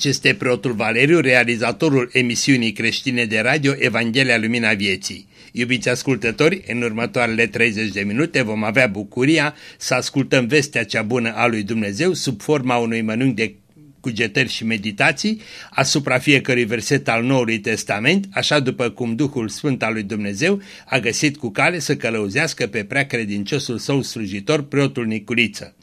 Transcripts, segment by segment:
Aici este preotul Valeriu, realizatorul emisiunii creștine de radio Evanghelia Lumina Vieții. Iubiți ascultători, în următoarele 30 de minute vom avea bucuria să ascultăm vestea cea bună a lui Dumnezeu sub forma unui mănânc de cugetări și meditații asupra fiecărui verset al Noului Testament, așa după cum Duhul Sfânt al lui Dumnezeu a găsit cu cale să călăuzească pe prea credinciosul său slujitor, preotul Niculiță.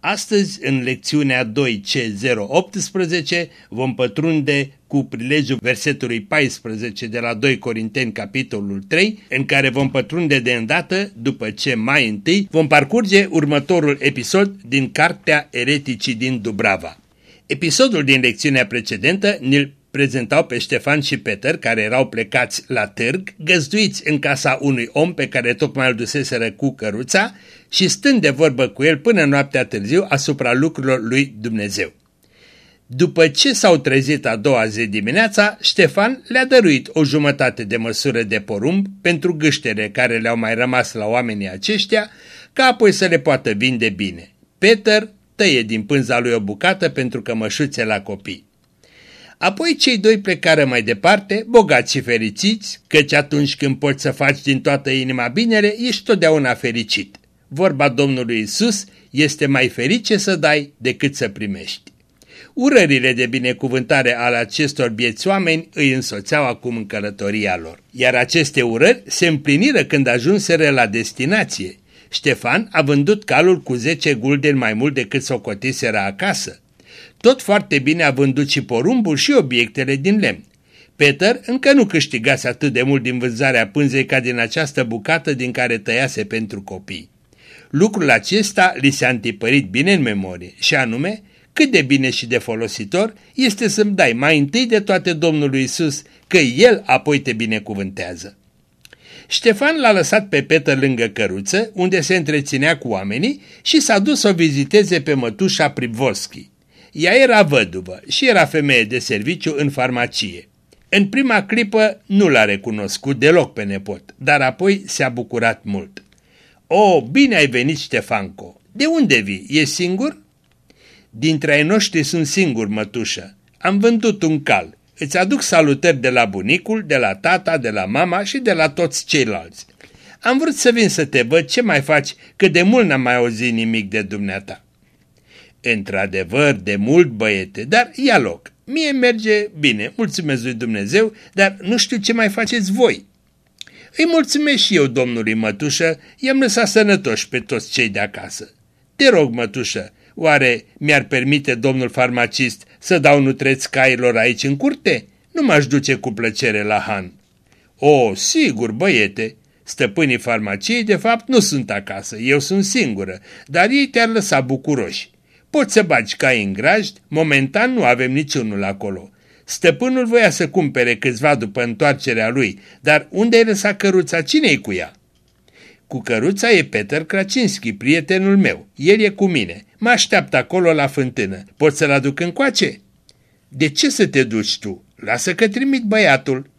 Astăzi, în lecțiunea 2C018, vom pătrunde cu prilejul versetului 14 de la 2 Corinteni, capitolul 3, în care vom pătrunde de îndată, după ce mai întâi vom parcurge următorul episod din Cartea Ereticii din Dubrava. Episodul din lecțiunea precedentă ne prezentau pe Ștefan și Peter, care erau plecați la târg, găzduiți în casa unui om pe care tocmai îl duseseră cu căruța și stând de vorbă cu el până noaptea târziu asupra lucrurilor lui Dumnezeu. După ce s-au trezit a doua zi dimineața, Ștefan le-a dăruit o jumătate de măsură de porumb pentru gâștere care le-au mai rămas la oamenii aceștia, ca apoi să le poată vinde bine. Peter tăie din pânza lui o bucată pentru cămășuțe la copii. Apoi cei doi plecară mai departe, bogați și fericiți, căci atunci când poți să faci din toată inima binele, ești totdeauna fericit. Vorba Domnului Isus este mai ferice să dai decât să primești. Urările de binecuvântare ale acestor bieți oameni îi însoțeau acum în călătoria lor. Iar aceste urări se împliniră când ajunseră la destinație. Ștefan a vândut calul cu 10 guldeni mai mult decât s-o cotiseră acasă. Tot foarte bine a vândut și porumbul și obiectele din lemn. Peter încă nu câștigase atât de mult din vânzarea pânzei ca din această bucată din care tăiase pentru copii. Lucrul acesta li s-a întipărit bine în memorie și anume cât de bine și de folositor este să-mi dai mai întâi de toate Domnului Isus, că El apoi te binecuvântează. Ștefan l-a lăsat pe Peter lângă căruță, unde se întreținea cu oamenii și s-a dus să o viziteze pe mătușa Privoschi. Ea era văduvă și era femeie de serviciu în farmacie. În prima clipă nu l-a recunoscut deloc pe nepot, dar apoi s-a bucurat mult. O, bine ai venit, Ștefanco! De unde vii? E singur?" Dintre ai noștri sunt singur, mătușă. Am vândut un cal. Îți aduc salutări de la bunicul, de la tata, de la mama și de la toți ceilalți. Am vrut să vin să te văd ce mai faci, că de mult n-am mai auzit nimic de dumneata. Într-adevăr, de mult băiete, dar ia loc. Mie merge bine, mulțumesc lui Dumnezeu, dar nu știu ce mai faceți voi. Îi mulțumesc și eu, domnului mătușă, i-am lăsat sănătoși pe toți cei de acasă. Te rog, mătușă, oare mi-ar permite domnul farmacist să dau nutreți cailor aici în curte? Nu m-aș duce cu plăcere la Han. O, sigur, băiete, stăpânii farmaciei de fapt nu sunt acasă, eu sunt singură, dar ei te-ar lăsa bucuroși. Poți să bagi cai în grajd, momentan nu avem niciunul acolo. Stăpânul voia să cumpere câțiva după întoarcerea lui, dar unde ai lăsat căruța? Cine-i cu ea? Cu căruța e Peter Kracinski, prietenul meu. El e cu mine. Mă așteaptă acolo la fântână. Pot să-l aduc încoace? De ce să te duci tu? Lasă că trimit băiatul.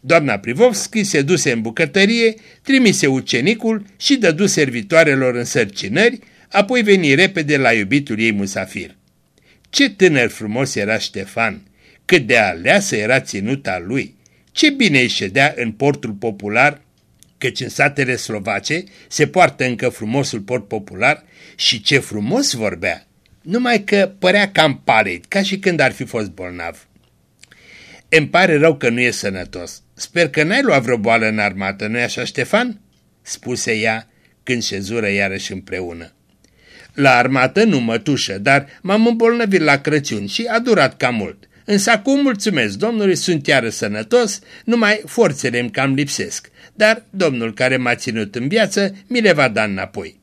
Doamna Privovski se duse în bucătărie, trimise ucenicul și dădu servitoarelor însărcinări, apoi veni repede la iubitul ei musafir. Ce tânăr frumos era Ștefan! Cât de aleasă era ținuta lui! Ce bine îi ședea în portul popular, căci în satele slovace se poartă încă frumosul port popular și ce frumos vorbea! Numai că părea cam palid, ca și când ar fi fost bolnav. Îmi pare rău că nu e sănătos. Sper că n-ai luat vreo boală în armată, nu-i așa, Ștefan?" spuse ea când șezură iarăși împreună. La armată nu mătușă, dar m-am îmbolnăvit la Crăciun și a durat cam mult. Însă acum mulțumesc Domnului, sunt iară sănătos, numai forțele îmi cam lipsesc, dar Domnul care m-a ținut în viață mi le va da înapoi.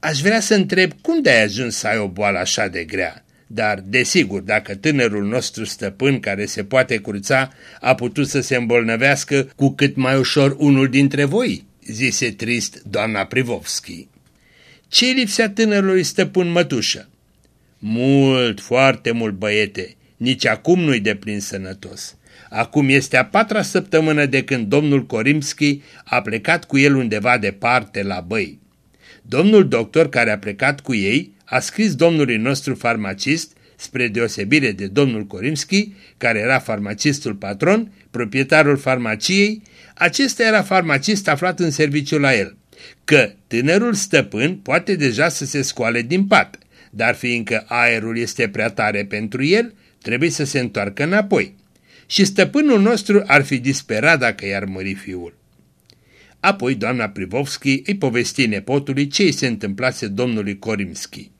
Aș vrea să întreb cum de-ai ajuns să ai o boală așa de grea, dar, desigur, dacă tânărul nostru stăpân care se poate curța a putut să se îmbolnăvească cu cât mai ușor unul dintre voi, zise trist doamna Privovski. Ce lipsea tânărului stăpân mătușă? Mult, foarte mult, băiete, nici acum nu-i deplin sănătos. Acum este a patra săptămână de când domnul Korimski a plecat cu el undeva departe la băi. Domnul doctor care a plecat cu ei a scris domnului nostru farmacist spre deosebire de domnul Korimski, care era farmacistul patron, proprietarul farmaciei, acesta era farmacist aflat în serviciu la el, că tânărul stăpân poate deja să se scoale din pat, dar fiindcă aerul este prea tare pentru el, trebuie să se întoarcă înapoi. Și stăpânul nostru ar fi disperat dacă i-ar mări fiul. Apoi doamna Privovski îi povesti nepotului ce îi se întâmplase domnului Korimski.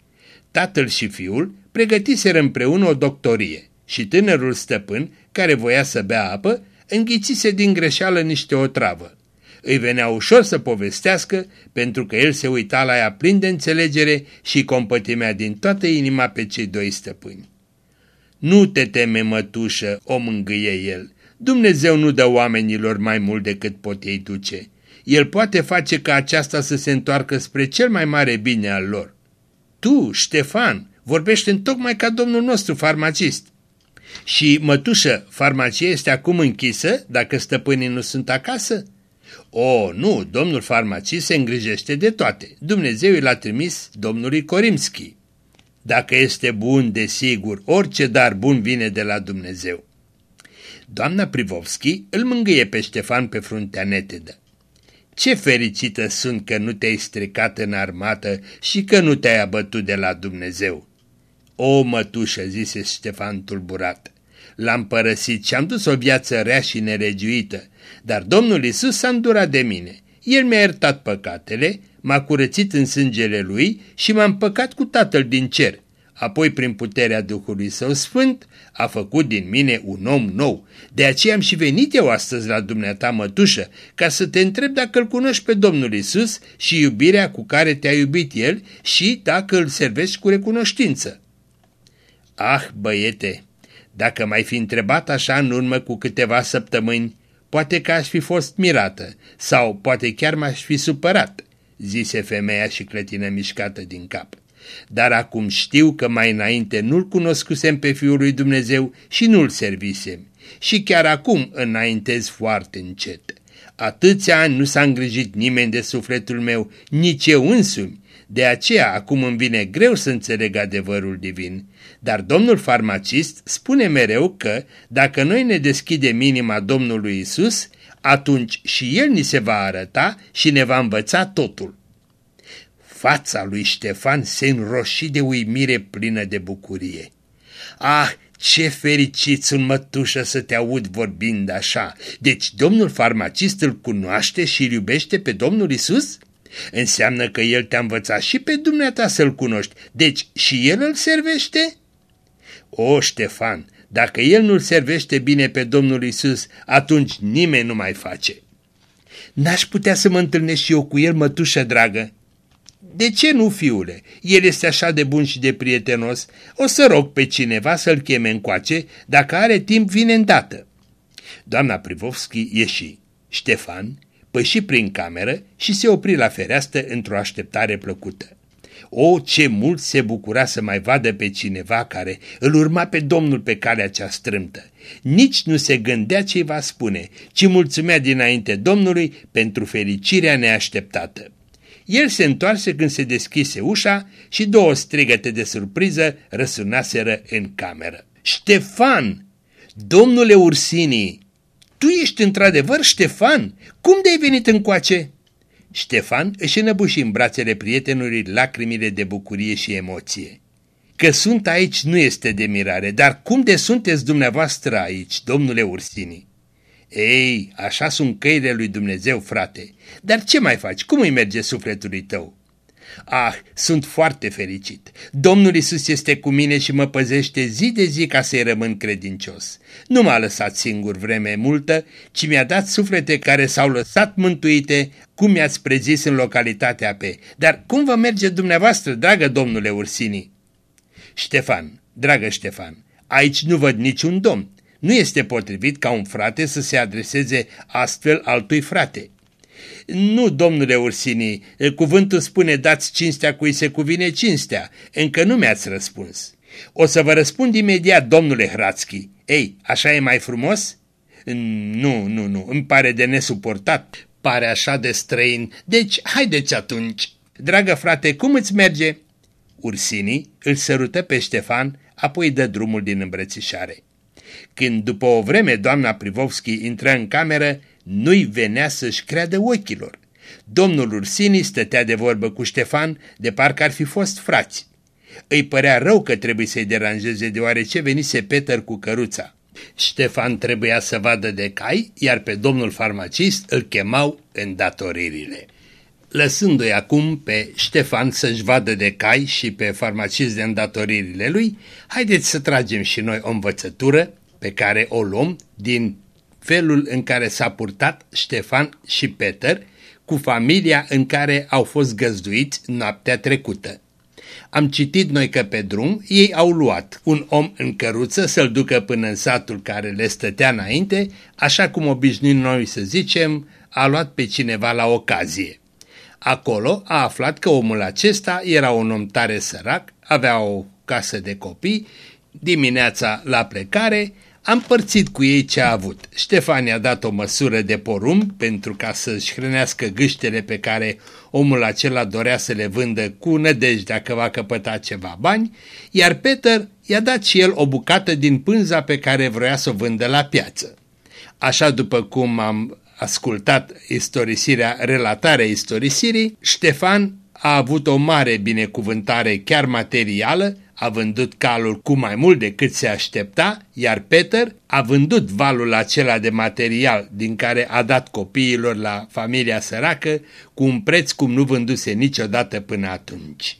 Tatăl și fiul pregătiseră împreună o doctorie și tânărul stăpân, care voia să bea apă, înghițise din greșeală niște otravă. Îi venea ușor să povestească, pentru că el se uita la ea plin de înțelegere și compătimea din toată inima pe cei doi stăpâni. Nu te teme, mătușă, o mângâie el. Dumnezeu nu dă oamenilor mai mult decât pot ei duce. El poate face ca aceasta să se întoarcă spre cel mai mare bine al lor. Tu, Ștefan, vorbești tocmai ca domnul nostru farmacist. Și, mătușă, farmacia este acum închisă dacă stăpânii nu sunt acasă? O, nu, domnul farmacist se îngrijește de toate. Dumnezeu l-a trimis domnului Korimski. Dacă este bun, desigur, orice dar bun vine de la Dumnezeu. Doamna Privovski îl mângâie pe Ștefan pe fruntea netedă. Ce fericită sunt că nu te-ai stricat în armată și că nu te-ai abătut de la Dumnezeu. O, mătușă, zise Ștefan tulburat, l-am părăsit și am dus o viață rea și neregiuită, dar Domnul Isus s-a îndurat de mine. El mi-a iertat păcatele, m-a curățit în sângele Lui și m-a împăcat cu Tatăl din cer apoi prin puterea Duhului Său Sfânt, a făcut din mine un om nou. De aceea am și venit eu astăzi la dumneata mătușă, ca să te întreb dacă îl cunoști pe Domnul Isus și iubirea cu care te-a iubit El și dacă îl servești cu recunoștință. Ah, băiete, dacă mai fi întrebat așa în urmă cu câteva săptămâni, poate că aș fi fost mirată sau poate chiar m-aș fi supărat, zise femeia și clătină mișcată din cap dar acum știu că mai înainte nu-L cunoscusem pe Fiul lui Dumnezeu și nu-L servisem. Și chiar acum înaintez foarte încet. Atâția ani nu s-a îngrijit nimeni de sufletul meu, nici eu însumi. De aceea acum îmi vine greu să înțeleg adevărul divin. Dar domnul farmacist spune mereu că dacă noi ne deschidem inima Domnului Isus, atunci și El ni se va arăta și ne va învăța totul. Fața lui Ștefan se înroși de uimire plină de bucurie. Ah, ce fericit sunt, mătușă, să te aud vorbind așa! Deci domnul farmacist îl cunoaște și îl iubește pe Domnul Isus? Înseamnă că el te-a învățat și pe dumneata să-l cunoști, deci și el îl servește? O, Ștefan, dacă el nu-l servește bine pe Domnul Isus, atunci nimeni nu mai face. N-aș putea să mă întâlnesc și eu cu el, mătușă dragă, de ce nu, fiule? El este așa de bun și de prietenos. O să rog pe cineva să-l cheme încoace, dacă are timp vine îndată. Doamna Privovski ieși. Ștefan păși prin cameră și se opri la fereastră într-o așteptare plăcută. O, ce mult se bucura să mai vadă pe cineva care îl urma pe Domnul pe calea cea strâmtă. Nici nu se gândea ce va spune, ci mulțumea dinainte Domnului pentru fericirea neașteptată. El se întoarse când se deschise ușa și două strigăte de surpriză răsunaseră în cameră. Ștefan! Domnule Ursini! Tu ești într-adevăr Ștefan? Cum de-ai venit încoace? Ștefan își înăbuși în brațele prietenului lacrimile de bucurie și emoție. Că sunt aici nu este de mirare, dar cum de sunteți dumneavoastră aici, domnule Ursini? Ei, așa sunt căile lui Dumnezeu, frate. Dar ce mai faci? Cum îi merge sufletului tău? Ah, sunt foarte fericit. Domnul Isus este cu mine și mă păzește zi de zi ca să-i rămân credincios. Nu m-a lăsat singur vreme multă, ci mi-a dat suflete care s-au lăsat mântuite, cum mi-ați prezis în localitatea pe. Dar cum vă merge dumneavoastră, dragă domnule Ursini? Ștefan, dragă Ștefan, aici nu văd niciun domn. Nu este potrivit ca un frate să se adreseze astfel altui frate. Nu, domnule Ursini, cuvântul spune dați cinstea cui se cuvine cinstea. Încă nu mi-ați răspuns. O să vă răspund imediat, domnule Hrațchi. Ei, așa e mai frumos? Nu, nu, nu, îmi pare de nesuportat. Pare așa de străin. Deci, haideți atunci. Dragă frate, cum îți merge? Ursini îl sărută pe Ștefan, apoi dă drumul din îmbrățișare. Când după o vreme doamna Privovski intră în cameră, nu-i venea să-și creadă ochilor. Domnul Ursini stătea de vorbă cu Ștefan, de parcă ar fi fost frați. Îi părea rău că trebuie să-i deranjeze deoarece venise Peter cu căruța. Ștefan trebuia să vadă de cai, iar pe domnul farmacist îl chemau îndatoririle. Lăsându-i acum pe Ștefan să-și vadă de cai și pe farmacist de îndatoririle lui, haideți să tragem și noi o învățătură pe care o luăm din felul în care s-a purtat Ștefan și Peter cu familia în care au fost găzduiți noaptea trecută. Am citit noi că pe drum ei au luat un om în căruță să-l ducă până în satul care le stătea înainte, așa cum obișnuim noi să zicem, a luat pe cineva la ocazie. Acolo a aflat că omul acesta era un om tare sărac, avea o casă de copii, dimineața la plecare am părțit cu ei ce a avut. Ștefan i-a dat o măsură de porumb pentru ca să-și hrănească gâștele pe care omul acela dorea să le vândă cu nădejdea că va căpăta ceva bani, iar Peter i-a dat și el o bucată din pânza pe care vroia să o vândă la piață. Așa după cum am ascultat istorisirea, relatarea istorisirii, Ștefan a avut o mare binecuvântare chiar materială, a vândut calul cu mai mult decât se aștepta, iar Peter a vândut valul acela de material din care a dat copiilor la familia săracă cu un preț cum nu vânduse niciodată până atunci.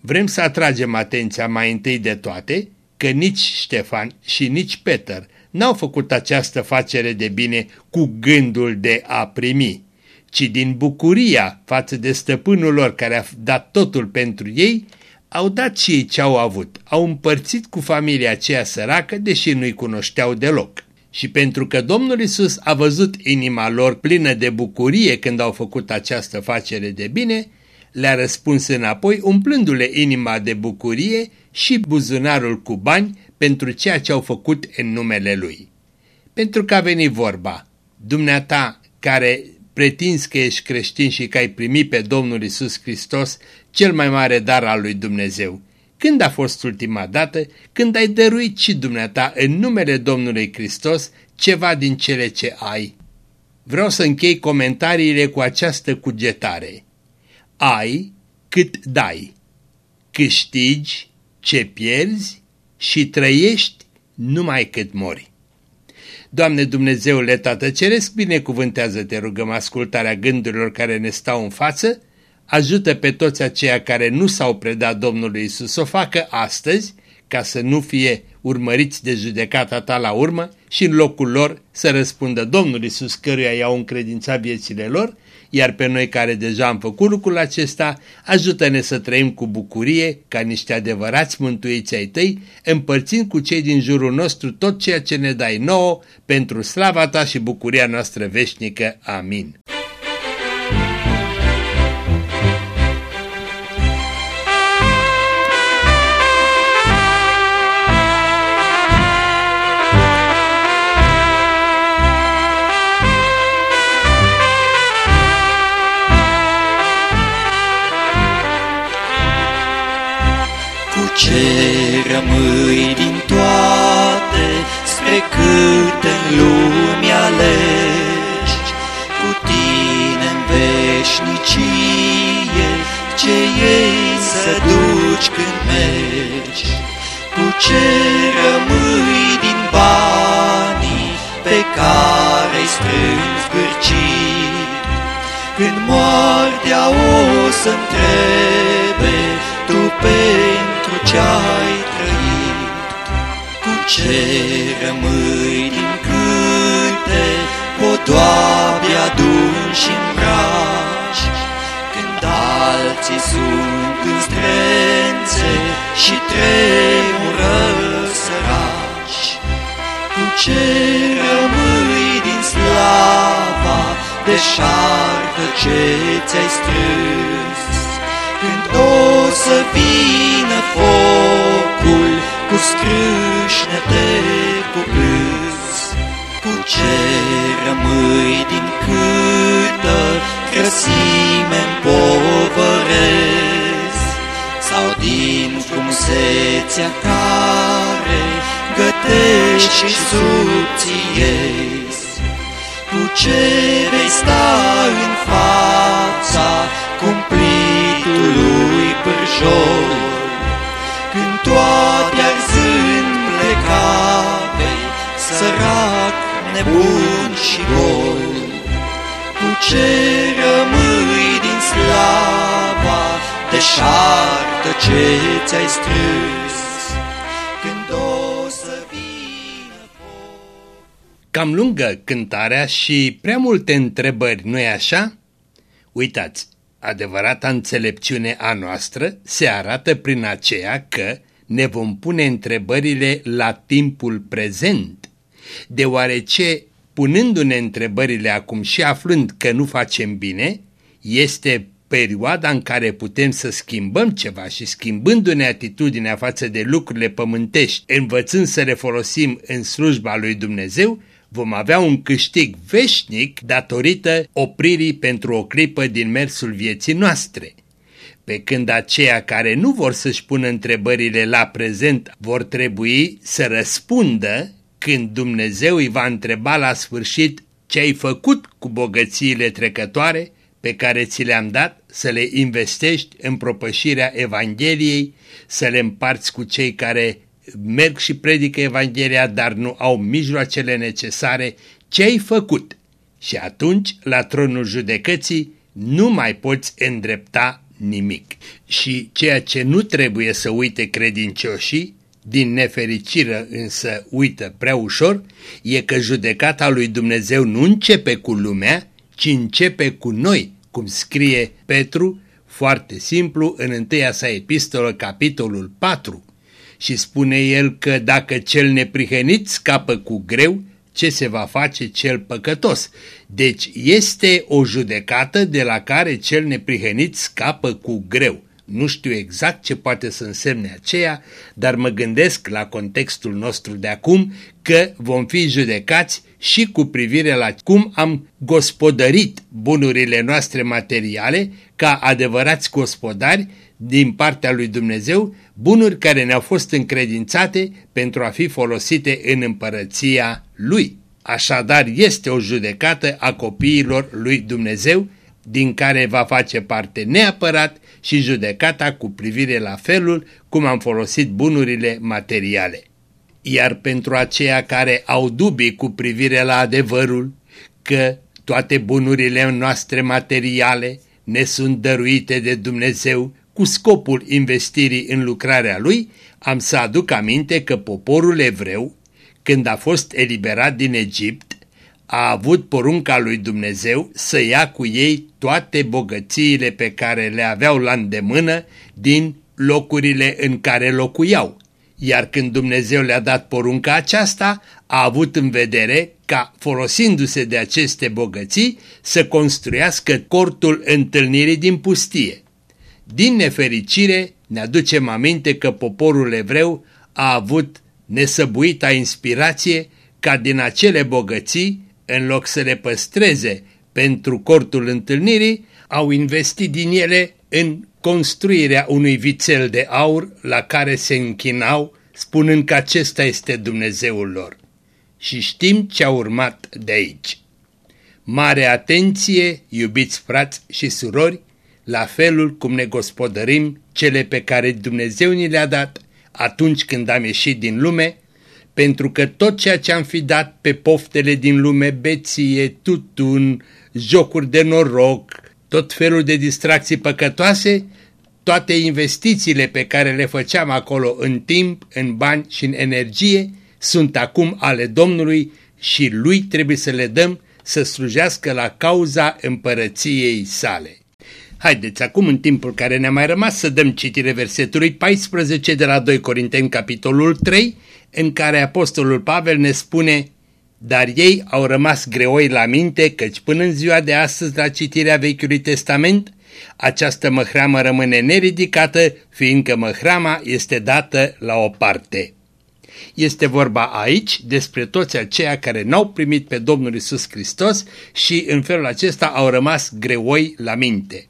Vrem să atragem atenția mai întâi de toate că nici Ștefan și nici Peter n-au făcut această facere de bine cu gândul de a primi, ci din bucuria față de stăpânul lor care a dat totul pentru ei, au dat și ei ce au avut, au împărțit cu familia aceea săracă, deși nu-i cunoșteau deloc. Și pentru că Domnul Isus a văzut inima lor plină de bucurie când au făcut această facere de bine, le-a răspuns înapoi umplându-le inima de bucurie și buzunarul cu bani pentru ceea ce au făcut în numele Lui. Pentru că a venit vorba, dumneata care pretinzi că ești creștin și că ai primit pe Domnul Isus Hristos cel mai mare dar al lui Dumnezeu. Când a fost ultima dată când ai dăruit și dumneata în numele Domnului Hristos ceva din cele ce ai? Vreau să închei comentariile cu această cugetare. Ai cât dai, câștigi ce pierzi și trăiești numai cât mori. Doamne Dumnezeule Tată Ceresc, binecuvântează, te rugăm, ascultarea gândurilor care ne stau în față, ajută pe toți aceia care nu s-au predat Domnului Isus să o facă astăzi, ca să nu fie urmăriți de judecata ta la urmă și în locul lor să răspundă Domnul Isus căruia i-au încredințat viețile lor iar pe noi care deja am făcut lucrul acesta, ajută-ne să trăim cu bucurie, ca niște adevărați mântuiți ai tăi, împărțind cu cei din jurul nostru tot ceea ce ne dai nouă, pentru slava ta și bucuria noastră veșnică. Amin. Rămâi din toate spre câte în lume alegi. Cu tine în veșnicie ce ei să duci când mergi. Cu ce rămâi din banii pe care-i strângi zbârcit. Când moartea o să întrebe tu pentru ce-ai ce rămâi din câte podoabe adun și îmbraci, Când alții sunt în strențe și tremură săraci. Cu ce rămâi din slava de șartă ce ți-ai strâns, Când o să vină focul cu scrâșnete cu câs, cu ce rămâi din câtă crăsime povărez, să sau din frumusețea care gătești și subțiezi. Cu ce vei sta pârjor, când toate arzând plecare, sărac, nebun și gol. Cu ce rămâi din slava deșartă ce ți-ai strâns, când o să vină foc. Cam lungă cântarea și prea multe întrebări, nu-i așa? Uitați, adevărata înțelepciune a noastră se arată prin aceea că ne vom pune întrebările la timpul prezent, deoarece, punându-ne întrebările acum și aflând că nu facem bine, este perioada în care putem să schimbăm ceva și schimbându-ne atitudinea față de lucrurile pământești, învățând să le folosim în slujba lui Dumnezeu, vom avea un câștig veșnic datorită opririi pentru o clipă din mersul vieții noastre. Pe când aceia care nu vor să-și pună întrebările la prezent vor trebui să răspundă când Dumnezeu îi va întreba la sfârșit ce ai făcut cu bogățiile trecătoare pe care ți le-am dat să le investești în propășirea Evangheliei, să le împarți cu cei care merg și predică Evanghelia, dar nu au mijloacele necesare, ce ai făcut? Și atunci, la tronul judecății, nu mai poți îndrepta nimic. Și ceea ce nu trebuie să uite credincioșii, din nefericire însă uită prea ușor, e că judecata lui Dumnezeu nu începe cu lumea, ci începe cu noi, cum scrie Petru, foarte simplu, în întâia sa epistolă, capitolul 4. Și spune el că dacă cel neprihănit scapă cu greu, ce se va face cel păcătos? Deci este o judecată de la care cel neprihănit scapă cu greu. Nu știu exact ce poate să însemne aceea, dar mă gândesc la contextul nostru de acum că vom fi judecați și cu privire la cum am gospodărit bunurile noastre materiale ca adevărați gospodari din partea lui Dumnezeu, bunuri care ne-au fost încredințate pentru a fi folosite în împărăția Lui. Așadar este o judecată a copiilor lui Dumnezeu, din care va face parte neapărat și judecata cu privire la felul cum am folosit bunurile materiale. Iar pentru aceia care au dubii cu privire la adevărul că toate bunurile noastre materiale ne sunt dăruite de Dumnezeu cu scopul investirii în lucrarea Lui, am să aduc aminte că poporul evreu, când a fost eliberat din Egipt, a avut porunca lui Dumnezeu să ia cu ei toate bogățiile pe care le aveau la îndemână din locurile în care locuiau. Iar când Dumnezeu le-a dat porunca aceasta, a avut în vedere ca, folosindu-se de aceste bogății, să construiască cortul întâlnirii din pustie. Din nefericire, ne aducem aminte că poporul evreu a avut nesăbuita inspirație ca din acele bogății în loc să le păstreze pentru cortul întâlnirii, au investit din ele în construirea unui vițel de aur la care se închinau, spunând că acesta este Dumnezeul lor. Și știm ce a urmat de aici. Mare atenție, iubiți frați și surori, la felul cum ne gospodărim cele pe care Dumnezeu ni le-a dat atunci când am ieșit din lume, pentru că tot ceea ce am fi dat pe poftele din lume, beție, tutun, jocuri de noroc, tot felul de distracții păcătoase, toate investițiile pe care le făceam acolo în timp, în bani și în energie, sunt acum ale Domnului și lui trebuie să le dăm să slujească la cauza împărăției sale. Haideți acum în timpul care ne-a mai rămas să dăm citire versetului 14 de la 2 Corinteni capitolul 3 în care apostolul Pavel ne spune Dar ei au rămas greoi la minte căci până în ziua de astăzi la citirea Vechiului Testament această măhramă rămâne neridicată fiindcă măhrama este dată la o parte. Este vorba aici despre toți aceia care n-au primit pe Domnul Isus Hristos și în felul acesta au rămas greoi la minte.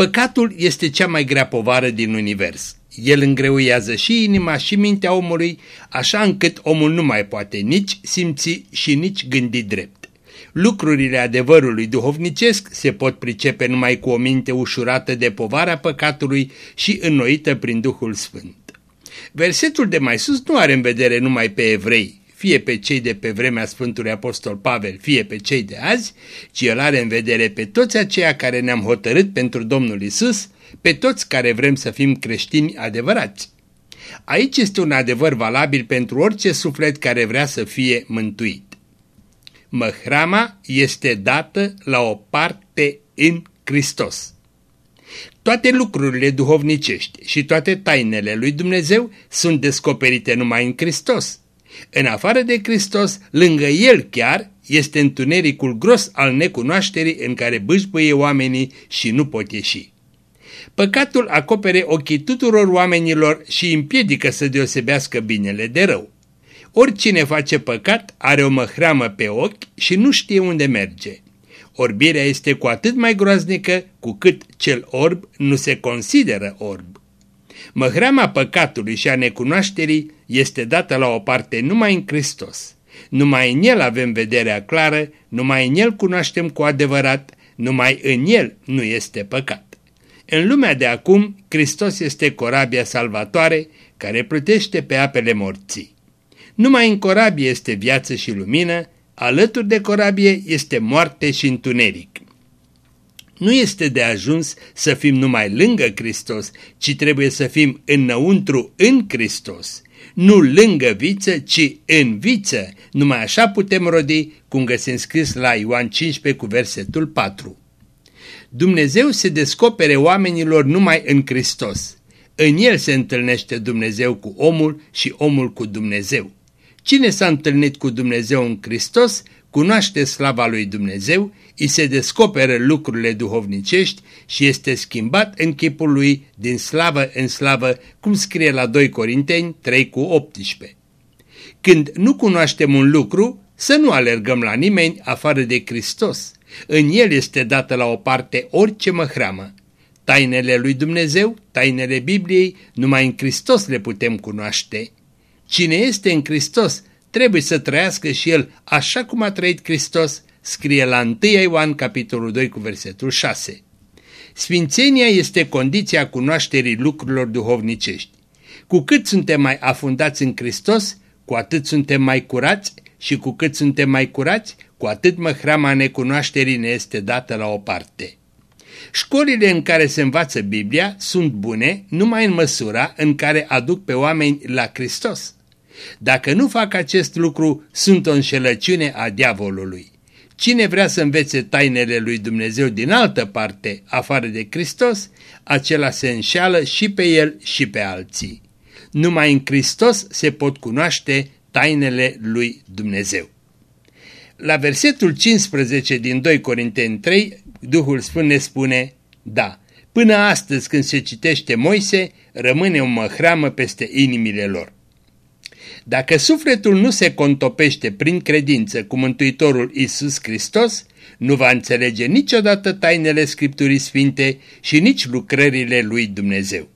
Păcatul este cea mai grea povară din univers. El îngreuiază și inima și mintea omului, așa încât omul nu mai poate nici simți și nici gândi drept. Lucrurile adevărului duhovnicesc se pot pricepe numai cu o minte ușurată de povara păcatului și înnoită prin Duhul Sfânt. Versetul de mai sus nu are în vedere numai pe evrei, fie pe cei de pe vremea Sfântului Apostol Pavel, fie pe cei de azi, ci el are în vedere pe toți aceia care ne-am hotărât pentru Domnul Isus, pe toți care vrem să fim creștini adevărați. Aici este un adevăr valabil pentru orice suflet care vrea să fie mântuit. Măhrama este dată la o parte în Hristos. Toate lucrurile duhovnicești și toate tainele lui Dumnezeu sunt descoperite numai în Hristos. În afară de Hristos, lângă El chiar, este întunericul gros al necunoașterii în care bâșbâie oamenii și nu pot ieși. Păcatul acopere ochii tuturor oamenilor și împiedică să deosebească binele de rău. Oricine face păcat are o măhramă pe ochi și nu știe unde merge. Orbirea este cu atât mai groaznică cu cât cel orb nu se consideră orb. Măhrama păcatului și a necunoașterii este dată la o parte numai în Hristos. Numai în El avem vederea clară, numai în El cunoaștem cu adevărat, numai în El nu este păcat. În lumea de acum, Hristos este corabia salvatoare care plutește pe apele morții. Numai în corabie este viață și lumină, alături de corabie este moarte și întuneric. Nu este de ajuns să fim numai lângă Hristos, ci trebuie să fim înăuntru în Hristos. Nu lângă viță, ci în viță. Numai așa putem rodi, cum găsim scris la Ioan 15 cu versetul 4. Dumnezeu se descopere oamenilor numai în Hristos. În El se întâlnește Dumnezeu cu omul și omul cu Dumnezeu. Cine s-a întâlnit cu Dumnezeu în Hristos, cunoaște slava lui Dumnezeu, îi se descoperă lucrurile duhovnicești și este schimbat în chipul lui din slavă în slavă, cum scrie la 2 Corinteni 3 cu 18. Când nu cunoaștem un lucru, să nu alergăm la nimeni afară de Hristos. În El este dată la o parte orice măhramă. Tainele lui Dumnezeu, tainele Bibliei, numai în Hristos le putem cunoaște. Cine este în Hristos trebuie să trăiască și el așa cum a trăit Hristos, scrie la 1 Ioan capitolul 2 cu versetul 6. Sfințenia este condiția cunoașterii lucrurilor duhovnicești. Cu cât suntem mai afundați în Hristos, cu atât suntem mai curați și cu cât suntem mai curați, cu atât măhrama necunoașterii ne este dată la o parte. Școlile în care se învață Biblia sunt bune numai în măsura în care aduc pe oameni la Hristos. Dacă nu fac acest lucru, sunt o înșelăciune a diavolului. Cine vrea să învețe tainele lui Dumnezeu din altă parte, afară de Hristos, acela se înșeală și pe el și pe alții. Numai în Hristos se pot cunoaște tainele lui Dumnezeu. La versetul 15 din 2 Corinteni 3, Duhul Sfânt ne spune, da, până astăzi când se citește Moise, rămâne o măhramă peste inimile lor. Dacă sufletul nu se contopește prin credință cu Mântuitorul Isus Hristos, nu va înțelege niciodată tainele Scripturii Sfinte și nici lucrările lui Dumnezeu.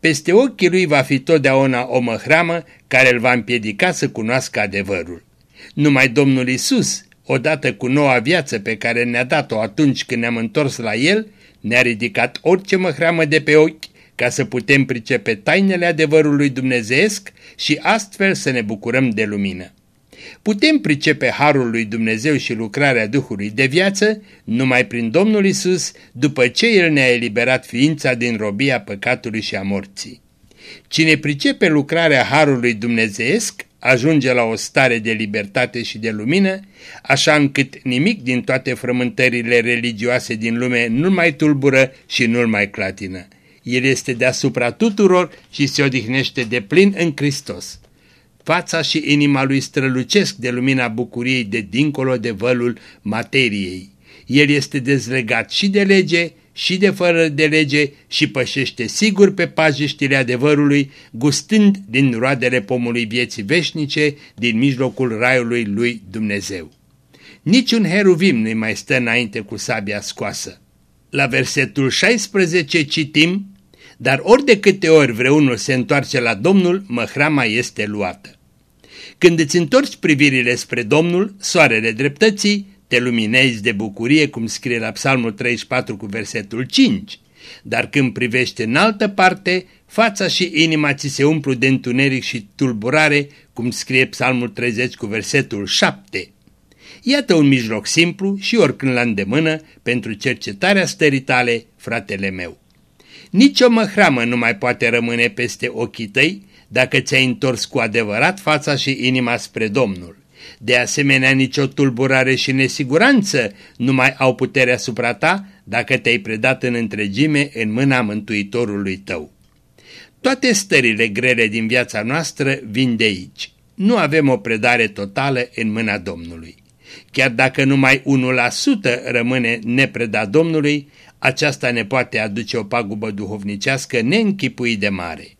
Peste ochii lui va fi totdeauna o măhramă care îl va împiedica să cunoască adevărul. Numai Domnul Isus, odată cu noua viață pe care ne-a dat-o atunci când ne-am întors la El, ne-a ridicat orice măhramă de pe ochi ca să putem pricepe tainele adevărului dumnezeesc și astfel să ne bucurăm de lumină. Putem pricepe harul lui Dumnezeu și lucrarea Duhului de viață numai prin Domnul Isus, după ce El ne-a eliberat ființa din robia păcatului și a morții. Cine pricepe lucrarea harului dumnezeesc ajunge la o stare de libertate și de lumină, așa încât nimic din toate frământările religioase din lume nu mai tulbură și nu mai clatină. El este deasupra tuturor și se odihnește de plin în Hristos. Fața și inima lui strălucesc de lumina bucuriei de dincolo de vălul materiei. El este dezlegat și de lege și de fără de lege și pășește sigur pe pajiștile adevărului, gustând din roadele pomului vieții veșnice din mijlocul raiului lui Dumnezeu. Niciun heruvim nu mai stă înainte cu sabia scoasă. La versetul 16 citim, Dar ori de câte ori vreunul se întoarce la Domnul, măhrama este luată. Când îți întorci privirile spre Domnul, soarele dreptății, te luminezi de bucurie, cum scrie la Psalmul 34 cu versetul 5. Dar când privești în altă parte, fața și inima ți se umplu de întuneric și tulburare, cum scrie Psalmul 30 cu versetul 7. Iată un mijloc simplu și oricând la îndemână pentru cercetarea stării tale, fratele meu. Nici o măhramă nu mai poate rămâne peste ochii tăi dacă ți-ai întors cu adevărat fața și inima spre Domnul. De asemenea, nicio tulburare și nesiguranță nu mai au putere asupra ta dacă te-ai predat în întregime în mâna Mântuitorului tău. Toate stările grele din viața noastră vin de aici. Nu avem o predare totală în mâna Domnului. Chiar dacă numai 1% rămâne nepredat Domnului, aceasta ne poate aduce o pagubă duhovnicească neînchipuit de mare.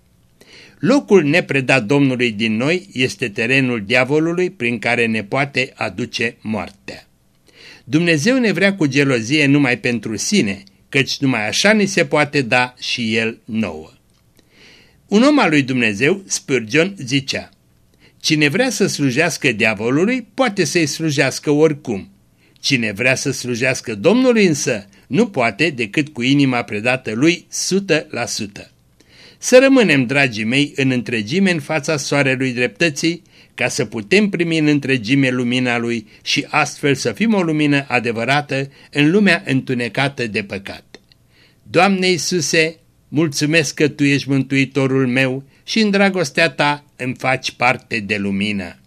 Locul nepredat Domnului din noi este terenul diavolului prin care ne poate aduce moartea. Dumnezeu ne vrea cu gelozie numai pentru sine, căci numai așa ni se poate da și El nouă. Un om al lui Dumnezeu, Spurgeon, zicea, Cine vrea să slujească diavolului, poate să-i slujească oricum. Cine vrea să slujească Domnului însă, nu poate decât cu inima predată lui 100%. Să rămânem, dragii mei, în întregime în fața soarelui dreptății, ca să putem primi în întregime lumina lui și astfel să fim o lumină adevărată în lumea întunecată de păcat. Doamne Iisuse, mulțumesc că Tu ești mântuitorul meu și în dragostea Ta îmi faci parte de lumină.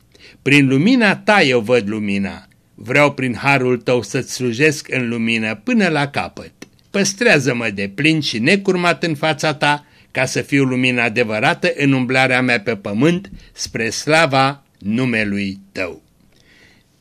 Prin lumina Ta eu văd lumina. Vreau prin harul Tău să-ți slujesc în lumină până la capăt. Păstrează-mă de plin și necurmat în fața Ta, ca să fiu lumină adevărată în umblarea mea pe pământ spre slava numelui Tău.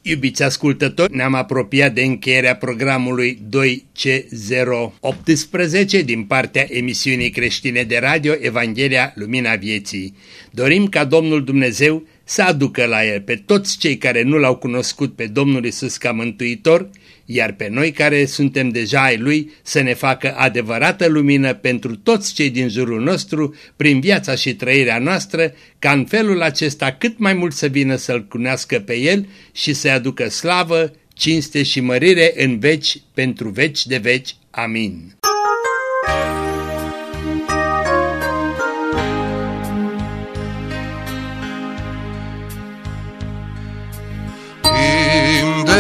Iubiți ascultători, ne-am apropiat de încheierea programului 2C018 din partea emisiunii creștine de radio Evanghelia Lumina Vieții. Dorim ca Domnul Dumnezeu să aducă la el pe toți cei care nu l-au cunoscut pe Domnul Isus ca mântuitor iar pe noi care suntem deja ai Lui să ne facă adevărată lumină pentru toți cei din jurul nostru, prin viața și trăirea noastră, ca în felul acesta cât mai mult să vină să-L cunească pe El și să-i aducă slavă, cinste și mărire în veci pentru veci de veci. Amin.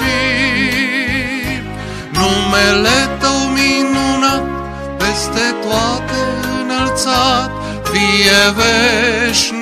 veșnicii. Numele Tău minunat, peste toate înălțat, fie veșnic binecuvântat.